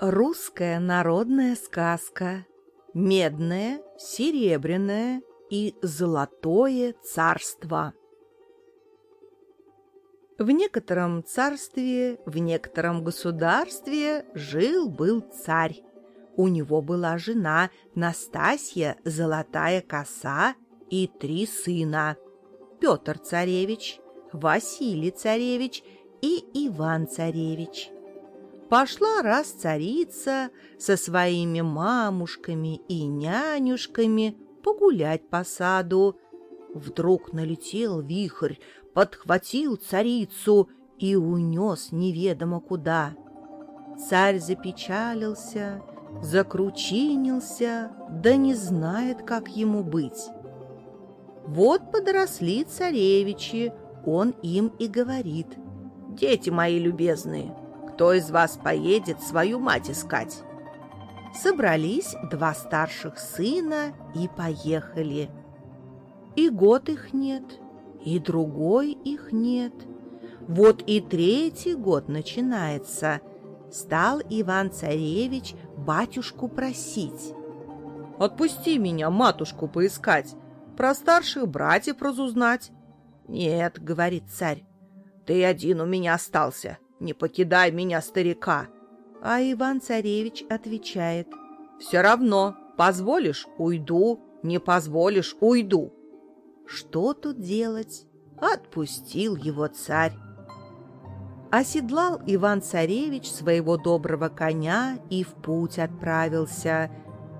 Русская народная сказка. Медное, серебряное и золотое царство. В некотором царстве, в некотором государстве жил-был царь. У него была жена Настасья Золотая Коса и три сына. Петр Царевич, Василий Царевич и Иван Царевич. Пошла раз царица со своими мамушками и нянюшками погулять по саду. Вдруг налетел вихрь, подхватил царицу и унес неведомо куда. Царь запечалился, закручинился, да не знает, как ему быть. Вот подросли царевичи, он им и говорит. «Дети мои любезные, кто из вас поедет свою мать искать?» Собрались два старших сына и поехали. И год их нет, и другой их нет. Вот и третий год начинается. Стал Иван-царевич батюшку просить. «Отпусти меня, матушку, поискать, про старших братьев разузнать». «Нет», — говорит царь, — «ты один у меня остался, не покидай меня, старика!» А Иван-царевич отвечает. «Все равно, позволишь — уйду, не позволишь — уйду». Что тут делать? Отпустил его царь. Оседлал Иван-царевич своего доброго коня и в путь отправился.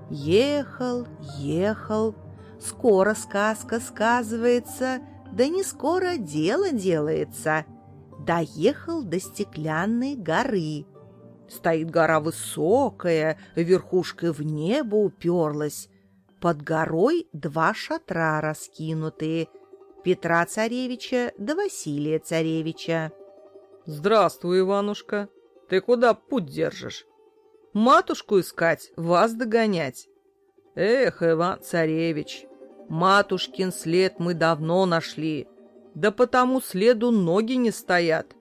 Ехал, ехал. Скоро сказка сказывается, да не скоро дело делается — доехал до стеклянной горы. Стоит гора высокая, верхушкой в небо уперлась. Под горой два шатра раскинутые — Петра Царевича да Василия Царевича. «Здравствуй, Иванушка. Ты куда путь держишь?» «Матушку искать, вас догонять». «Эх, Иван-Царевич, матушкин след мы давно нашли, да по тому следу ноги не стоят.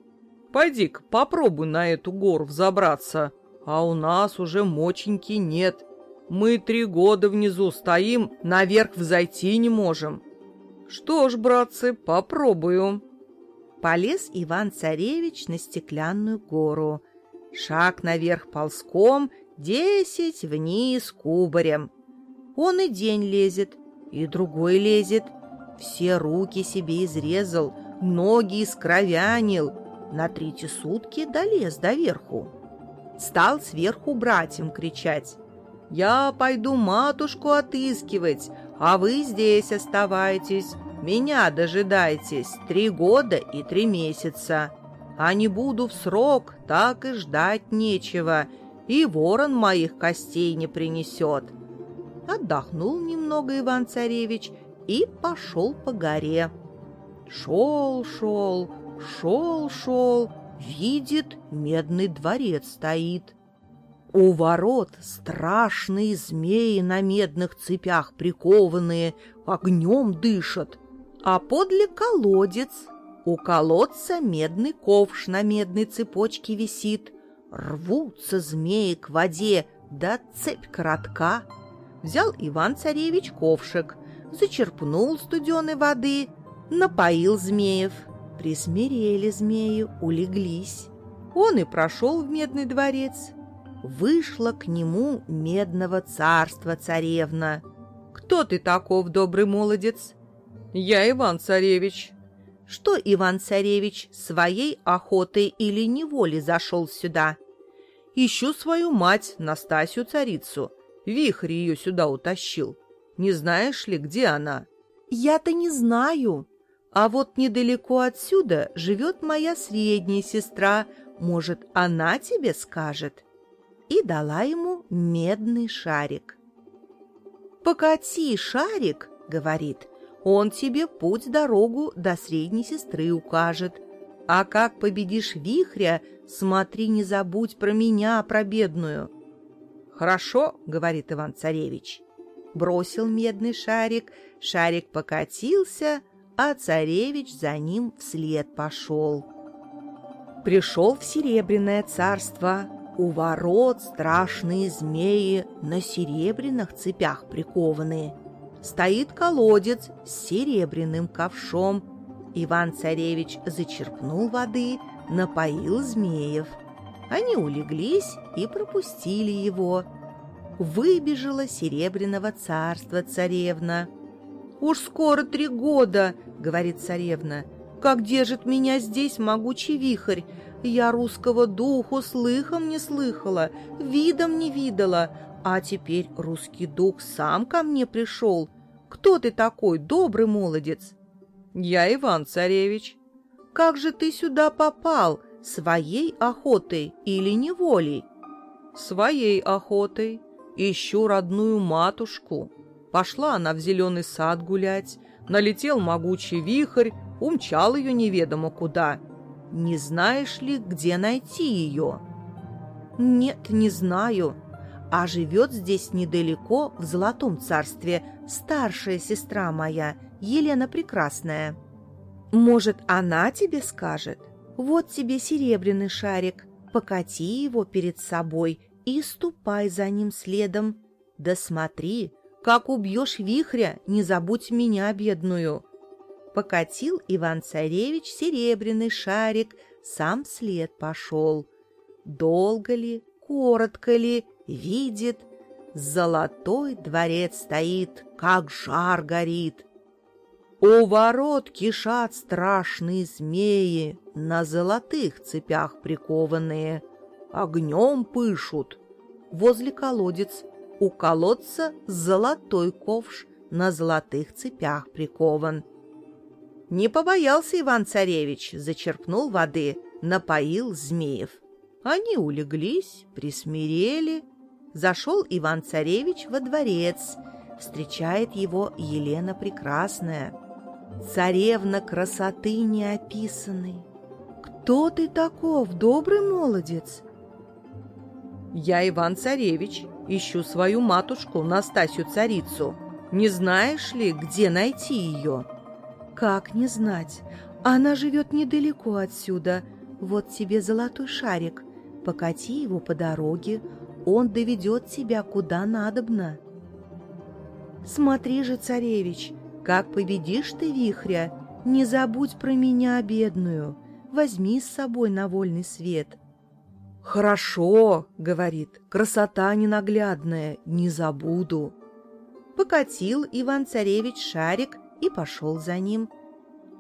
Пойди-ка попробуй на эту гору взобраться, а у нас уже моченьки нет. Мы три года внизу стоим, наверх взойти не можем. Что ж, братцы, попробую. Полез Иван-царевич на стеклянную гору. Шаг наверх ползком, десять вниз кубарем. Он и день лезет, и другой лезет — все руки себе изрезал, ноги искровянил. На третьи сутки долез доверху. Стал сверху братьям кричать. «Я пойду матушку отыскивать, а вы здесь оставайтесь. Меня дожидайтесь три года и три месяца. А не буду в срок, так и ждать нечего, и ворон моих костей не принесет». Отдохнул немного Иван-царевич и пошел по горе. Шел, шел, шел, шел, видит, медный дворец стоит. У ворот страшные змеи на медных цепях прикованные, огнем дышат, а подле колодец. У колодца медный ковш на медной цепочке висит. Рвутся змеи к воде, да цепь коротка. Взял Иван-царевич ковшик — зачерпнул студеной воды, напоил змеев. Присмирели змеи, улеглись. Он и прошел в медный дворец. Вышла к нему медного царства царевна. «Кто ты таков, добрый молодец?» «Я Иван-царевич». «Что Иван-царевич своей охотой или неволей зашел сюда?» «Ищу свою мать, Настасью-царицу. Вихрь ее сюда утащил. Не знаешь ли, где она?» «Я-то не знаю. А вот недалеко отсюда живет моя средняя сестра. Может, она тебе скажет?» И дала ему медный шарик. «Покати шарик», — говорит, — «он тебе путь-дорогу до средней сестры укажет. А как победишь вихря, смотри, не забудь про меня, про бедную». «Хорошо», — говорит Иван-царевич, — бросил медный шарик, шарик покатился, а царевич за ним вслед пошел. Пришел в Серебряное царство, У ворот страшные змеи на серебряных цепях прикованы. Стоит колодец с серебряным ковшом. Иван-царевич зачерпнул воды, напоил змеев. Они улеглись и пропустили его. Выбежала серебряного царства царевна. «Уж скоро три года», — говорит царевна, — «как держит меня здесь могучий вихрь. Я русского духу слыхом не слыхала, видом не видала, а теперь русский дух сам ко мне пришел. Кто ты такой, добрый молодец?» «Я Иван-царевич». «Как же ты сюда попал? Своей охотой или неволей?» «Своей охотой. Ищу родную матушку». Пошла она в зеленый сад гулять, налетел могучий вихрь, умчал ее неведомо куда. Не знаешь ли, где найти ее? Нет, не знаю. А живет здесь недалеко, в Золотом царстве, старшая сестра моя, Елена Прекрасная. Может, она тебе скажет? Вот тебе серебряный шарик, покати его перед собой и ступай за ним следом. Да смотри, как убьешь вихря, не забудь меня, бедную. Покатил Иван-царевич серебряный шарик, сам след пошел. Долго ли, коротко ли, видит, золотой дворец стоит, как жар горит. У ворот кишат страшные змеи, на золотых цепях прикованные, огнем пышут. Возле колодец у колодца золотой ковш на золотых цепях прикован. Не побоялся Иван-царевич, зачерпнул воды, напоил змеев. Они улеглись, присмирели. Зашел Иван-царевич во дворец. Встречает его Елена Прекрасная. Царевна красоты неописанной. «Кто ты таков, добрый молодец?» «Я Иван-царевич, ищу свою матушку, Настасью-царицу. Не знаешь ли, где найти ее?» «Как не знать? Она живет недалеко отсюда. Вот тебе золотой шарик. Покати его по дороге, он доведет тебя куда надобно». «Смотри же, царевич, как победишь ты вихря, не забудь про меня, бедную. Возьми с собой на вольный свет». «Хорошо», — говорит, — «красота ненаглядная, не забуду». Покатил Иван-царевич шарик и пошел за ним.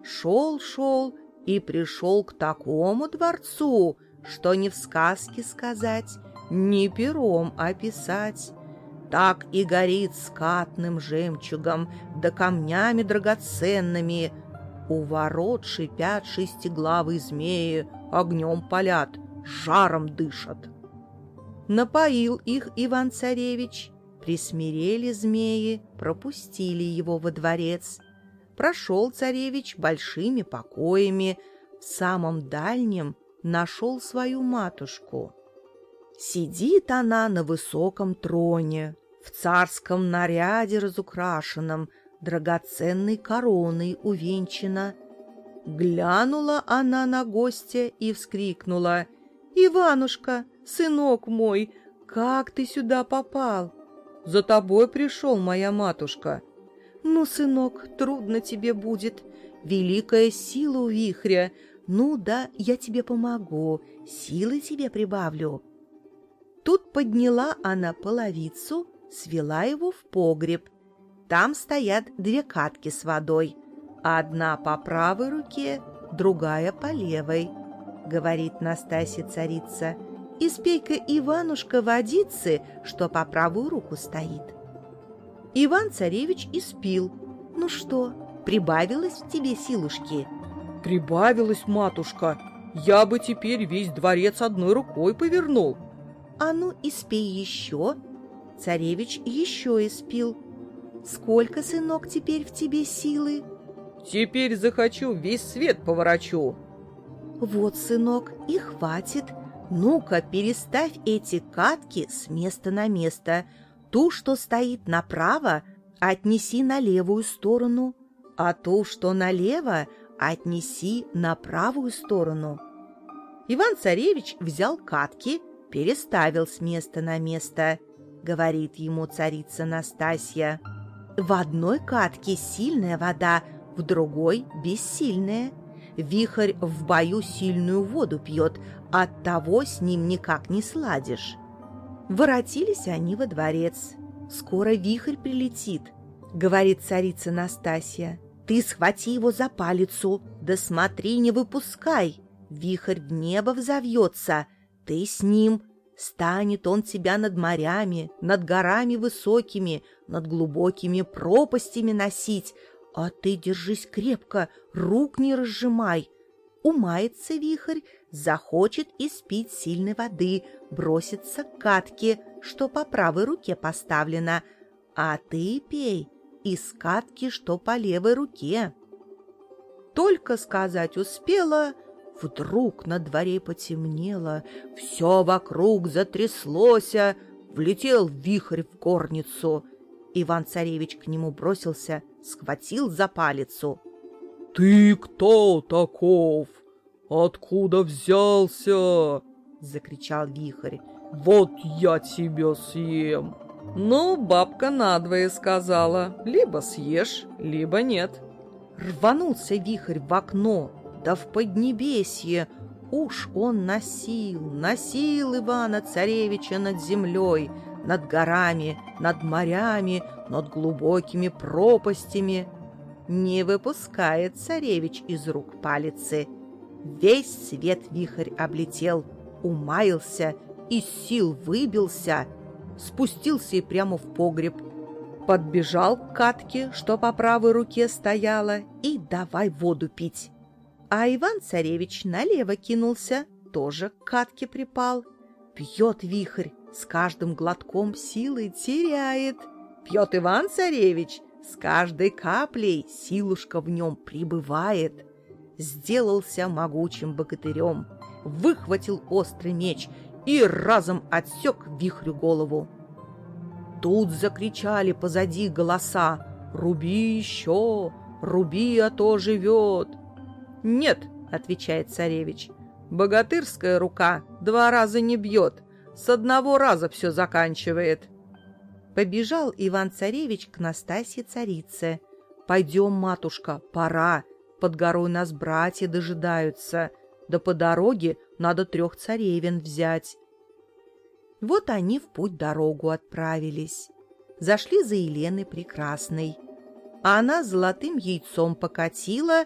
Шел-шел и пришел к такому дворцу, что ни в сказке сказать, ни пером описать. Так и горит скатным жемчугом, да камнями драгоценными. У ворот шипят шестиглавые змеи, огнем палят — жаром дышат. Напоил их Иван-царевич, присмирели змеи, пропустили его во дворец. Прошел царевич большими покоями, в самом дальнем нашел свою матушку. Сидит она на высоком троне, в царском наряде разукрашенном, драгоценной короной увенчана. Глянула она на гостя и вскрикнула — «Иванушка, сынок мой, как ты сюда попал?» «За тобой пришел моя матушка». «Ну, сынок, трудно тебе будет. Великая сила у вихря. Ну да, я тебе помогу, силы тебе прибавлю». Тут подняла она половицу, свела его в погреб. Там стоят две катки с водой. Одна по правой руке, другая по левой говорит Настасья царица, испей-ка Иванушка водицы, что по правую руку стоит. Иван-царевич испил. Ну что, прибавилось в тебе силушки? Прибавилось, матушка. Я бы теперь весь дворец одной рукой повернул. А ну, испей еще. Царевич еще испил. Сколько, сынок, теперь в тебе силы? Теперь захочу, весь свет поворачу. «Вот, сынок, и хватит. Ну-ка, переставь эти катки с места на место. Ту, что стоит направо, отнеси на левую сторону, а ту, что налево, отнеси на правую сторону». Иван-царевич взял катки, переставил с места на место, говорит ему царица Настасья. В одной катке сильная вода, в другой — бессильная. Вихрь в бою сильную воду пьет, от того с ним никак не сладишь. Воротились они во дворец. Скоро вихрь прилетит, говорит царица Настасья. Ты схвати его за палицу, да смотри, не выпускай. Вихрь в небо взовьется, ты с ним. Станет он тебя над морями, над горами высокими, над глубокими пропастями носить, а ты держись крепко, рук не разжимай. Умается вихрь, захочет испить сильной воды, бросится к катке, что по правой руке поставлена, а ты пей из катки, что по левой руке. Только сказать успела, вдруг на дворе потемнело, все вокруг затряслося, влетел вихрь в горницу. Иван-царевич к нему бросился, схватил за палицу. — Ты кто таков? Откуда взялся? — закричал вихрь. — Вот я тебя съем! — ну, бабка надвое сказала, либо съешь, либо нет. Рванулся вихрь в окно, да в поднебесье. Уж он носил, носил Ивана-царевича над землей, над горами, над морями, над глубокими пропастями. Не выпускает царевич из рук палицы. Весь свет вихрь облетел, умаился, из сил выбился — спустился и прямо в погреб. Подбежал к катке, что по правой руке стояла, и давай воду пить. А Иван-царевич налево кинулся, тоже к катке припал. Пьет вихрь, с каждым глотком силы теряет. Пьет Иван-царевич, с каждой каплей силушка в нем прибывает. Сделался могучим богатырем, выхватил острый меч и разом отсек вихрю голову. Тут закричали позади голоса «Руби еще! Руби, а то живет!» «Нет», — отвечает царевич, — «богатырская рука два раза не бьет, с одного раза все заканчивает». Побежал Иван-царевич к Настасье царице. «Пойдем, матушка, пора, под горой нас братья дожидаются, да по дороге надо трех царевин взять. Вот они в путь дорогу отправились. Зашли за Еленой Прекрасной. А она золотым яйцом покатила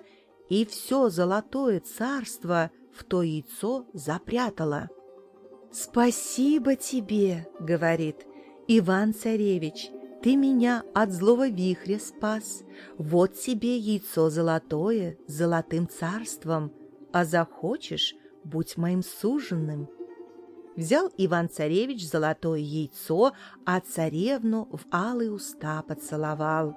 и все золотое царство в то яйцо запрятала. «Спасибо тебе», — говорит, — «Иван-царевич, ты меня от злого вихря спас. Вот тебе яйцо золотое, золотым царством, а захочешь, будь моим суженным». Взял Иван-царевич золотое яйцо, а царевну в алые уста поцеловал.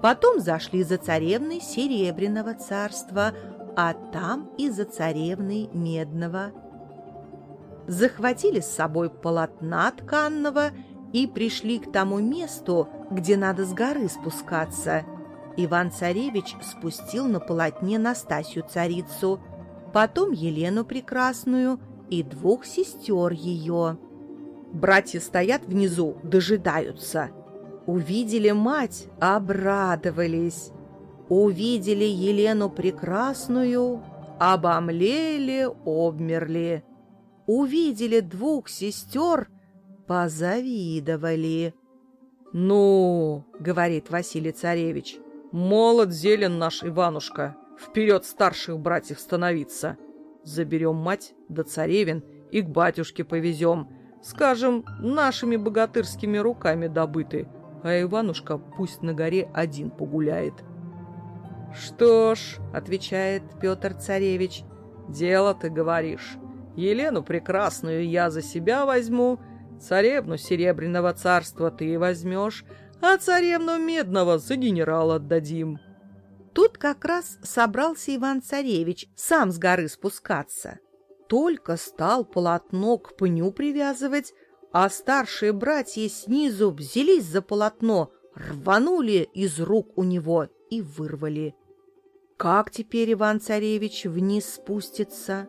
Потом зашли за царевной Серебряного царства, а там и за царевной Медного. Захватили с собой полотна тканного и пришли к тому месту, где надо с горы спускаться. Иван-царевич спустил на полотне Настасью царицу, потом Елену Прекрасную – и двух сестер ее. Братья стоят внизу, дожидаются. Увидели мать, обрадовались. Увидели Елену Прекрасную, обомлели, обмерли. Увидели двух сестер, позавидовали. «Ну, — говорит Василий Царевич, — молод зелен наш Иванушка, вперед старших братьев становиться!» Заберем мать до царевин и к батюшке повезем. Скажем, нашими богатырскими руками добыты, а Иванушка пусть на горе один погуляет. «Что ж», — отвечает Петр Царевич, — «дело ты говоришь. Елену прекрасную я за себя возьму, царевну Серебряного царства ты возьмешь, а царевну Медного за генерала отдадим». Тут как раз собрался Иван-царевич сам с горы спускаться. Только стал полотно к пню привязывать, а старшие братья снизу взялись за полотно, рванули из рук у него и вырвали. Как теперь Иван-царевич вниз спустится?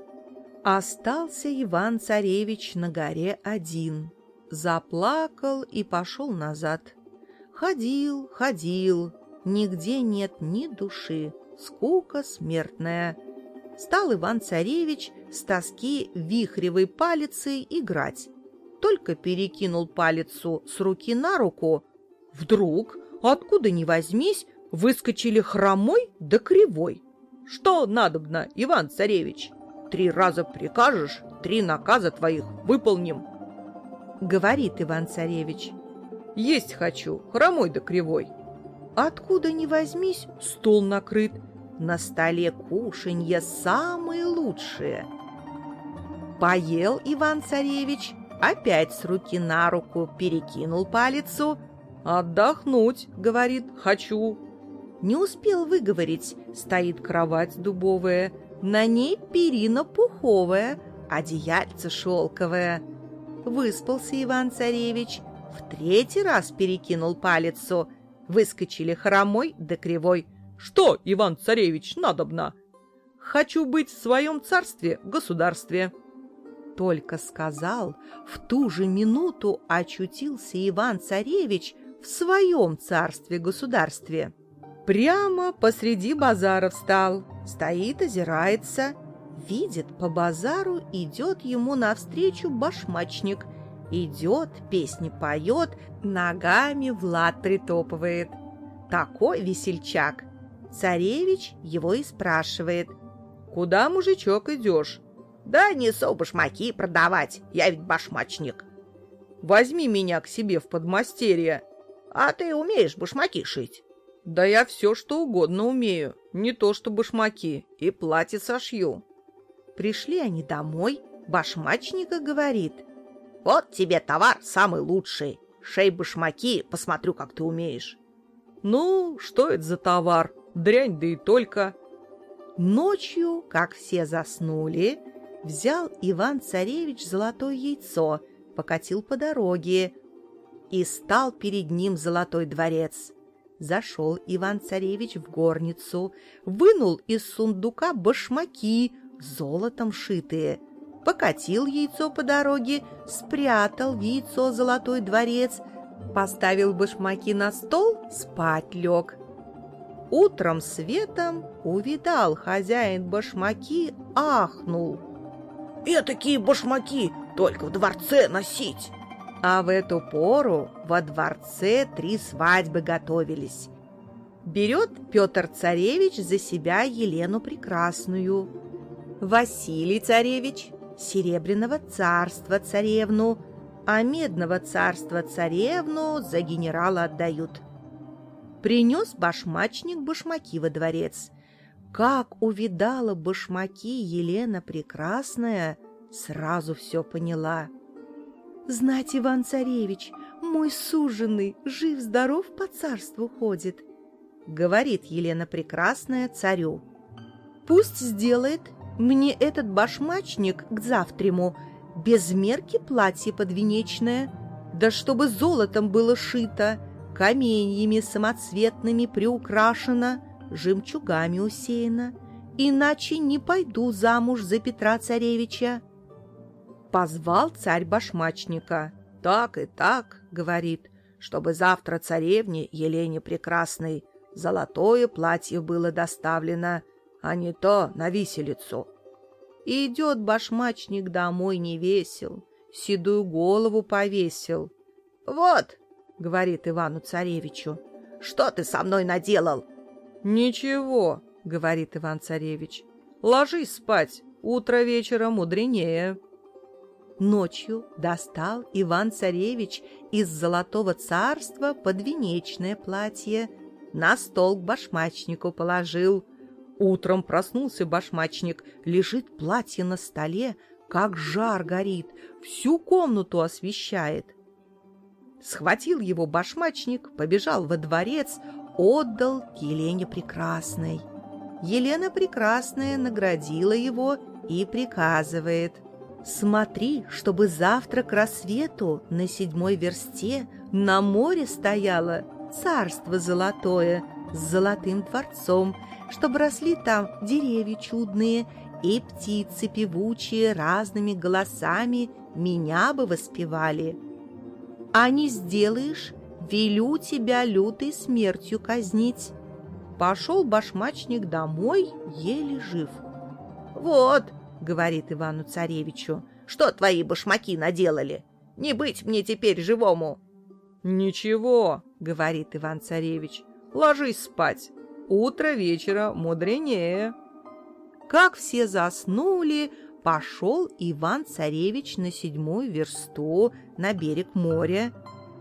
Остался Иван-царевич на горе один. Заплакал и пошел назад. Ходил, ходил, нигде нет ни души, скука смертная. Стал Иван-царевич с тоски вихревой палицей играть. Только перекинул палицу с руки на руку, вдруг, откуда ни возьмись, выскочили хромой да кривой. «Что надобно, Иван-царевич?» Три раза прикажешь, три наказа твоих выполним. Говорит Иван-царевич. Есть хочу, хромой да кривой. Откуда ни возьмись, стол накрыт. На столе кушанья самые лучшие. Поел Иван-царевич, опять с руки на руку перекинул палицу. «Отдохнуть», — говорит, — «хочу». Не успел выговорить, стоит кровать дубовая — на ней перина пуховая, одеяльце шелковое. Выспался Иван-царевич, в третий раз перекинул палицу. Выскочили хромой да кривой. «Что, Иван-царевич, надобно?» «Хочу быть в своем царстве, государстве». Только сказал, в ту же минуту очутился Иван-царевич в своем царстве-государстве. Прямо посреди базара встал, стоит, озирается. Видит, по базару идет ему навстречу башмачник. Идет, песни поет, ногами в лад притопывает. Такой весельчак. Царевич его и спрашивает. «Куда, мужичок, идешь?» «Да несу башмаки продавать, я ведь башмачник». «Возьми меня к себе в подмастерье». «А ты умеешь башмаки шить?» Да я все, что угодно умею, не то что башмаки, и платье сошью. Пришли они домой, башмачника говорит. Вот тебе товар самый лучший. Шей башмаки, посмотрю, как ты умеешь. Ну, что это за товар? Дрянь, да и только. Ночью, как все заснули, взял Иван-царевич золотое яйцо, покатил по дороге, и стал перед ним золотой дворец. Зашел Иван-царевич в горницу, вынул из сундука башмаки, золотом шитые, покатил яйцо по дороге, спрятал в яйцо золотой дворец, поставил башмаки на стол, спать лег. Утром светом увидал хозяин башмаки, ахнул. «Этакие башмаки только в дворце носить!» А в эту пору во дворце три свадьбы готовились. Берет Петр Царевич за себя Елену Прекрасную, Василий Царевич – Серебряного царства царевну, а Медного царства царевну за генерала отдают. Принес башмачник башмаки во дворец. Как увидала башмаки Елена Прекрасная, сразу все поняла – Знать, Иван-царевич, мой суженый, жив-здоров по царству ходит, — говорит Елена Прекрасная царю. Пусть сделает мне этот башмачник к завтраму, без мерки платье подвенечное, да чтобы золотом было шито, каменьями самоцветными приукрашено, жемчугами усеяно, иначе не пойду замуж за Петра Царевича. Позвал царь башмачника. «Так и так», — говорит, «чтобы завтра царевне Елене Прекрасной золотое платье было доставлено, а не то на виселицу». И идет башмачник домой не весел, седую голову повесил. «Вот», — говорит Ивану-царевичу, — «что ты со мной наделал?» «Ничего», — говорит Иван-царевич, — «ложись спать, утро вечера мудренее». Ночью достал Иван-царевич из золотого царства подвенечное платье, на стол к башмачнику положил. Утром проснулся башмачник, лежит платье на столе, как жар горит, всю комнату освещает. Схватил его башмачник, побежал во дворец, отдал Елене Прекрасной. Елена Прекрасная наградила его и приказывает — Смотри, чтобы завтра к рассвету на седьмой версте на море стояло царство золотое с золотым дворцом, чтобы росли там деревья чудные, И птицы певучие разными голосами меня бы воспевали. А не сделаешь, велю тебя лютой смертью казнить. Пошел башмачник домой, еле жив. «Вот», — говорит Ивану-царевичу, — «что твои башмаки наделали? Не быть мне теперь живому!» «Ничего», — говорит Иван-царевич, — «ложись спать. Утро вечера мудренее». Как все заснули, пошел Иван-царевич на седьмую версту на берег моря,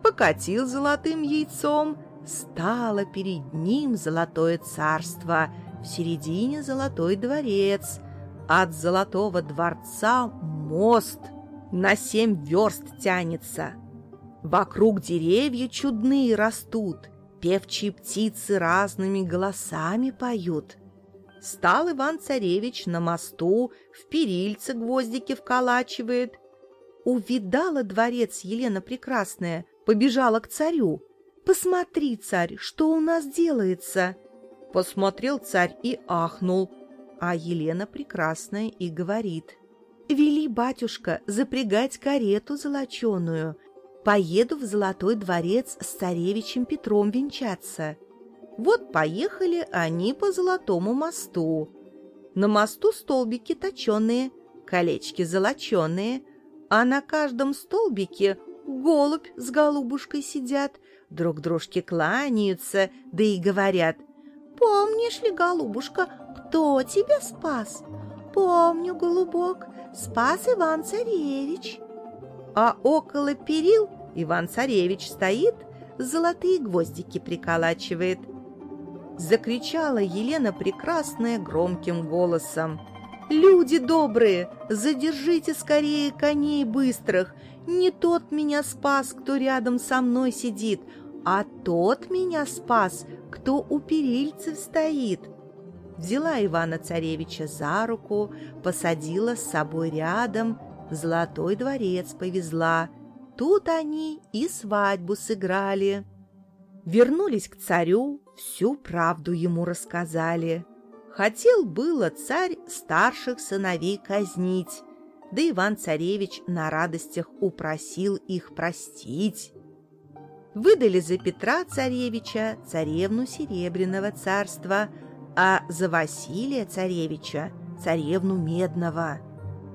покатил золотым яйцом, стало перед ним золотое царство, в середине золотой дворец, от золотого дворца мост на семь верст тянется. Вокруг деревья чудные растут, певчие птицы разными голосами поют. Стал Иван-царевич на мосту, в перильце гвоздики вколачивает. Увидала дворец Елена Прекрасная, побежала к царю. «Посмотри, царь, что у нас делается!» Посмотрел царь и ахнул, а Елена Прекрасная и говорит. «Вели, батюшка, запрягать карету золоченую, Поеду в Золотой дворец с царевичем Петром венчаться. Вот поехали они по Золотому мосту. На мосту столбики точеные, колечки золоченые, а на каждом столбике голубь с голубушкой сидят, друг дружке кланяются, да и говорят, «Помнишь ли, голубушка, кто тебя спас?» «Помню, голубок, спас Иван-царевич» а около перил Иван-царевич стоит, золотые гвоздики приколачивает. Закричала Елена Прекрасная громким голосом. «Люди добрые, задержите скорее коней быстрых! Не тот меня спас, кто рядом со мной сидит, а тот меня спас, кто у перильцев стоит!» Взяла Ивана-царевича за руку, посадила с собой рядом, в Золотой дворец повезла. Тут они и свадьбу сыграли. Вернулись к царю, всю правду ему рассказали. Хотел было царь старших сыновей казнить, да Иван-царевич на радостях упросил их простить. Выдали за Петра царевича царевну Серебряного царства, а за Василия царевича царевну Медного –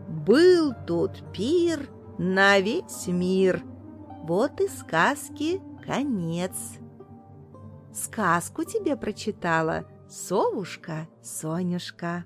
был тут пир на весь мир. Вот и сказки конец. Сказку тебе прочитала совушка Сонюшка.